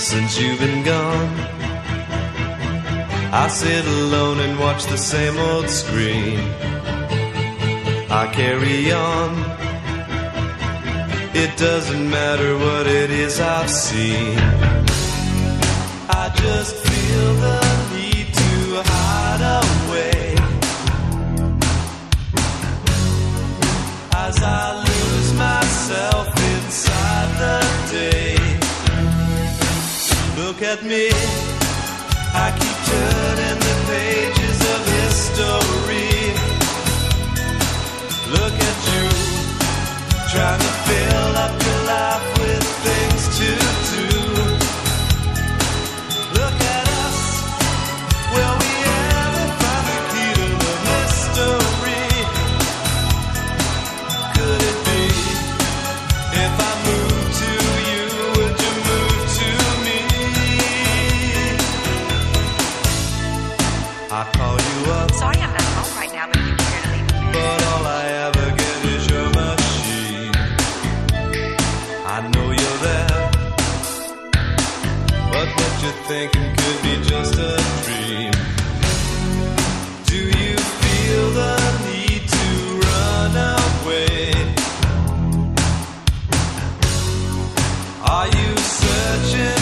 since you've been gone. I sit alone and watch the same old screen. I carry on. It doesn't matter what it is I've seen. I just at me. I Are you searching?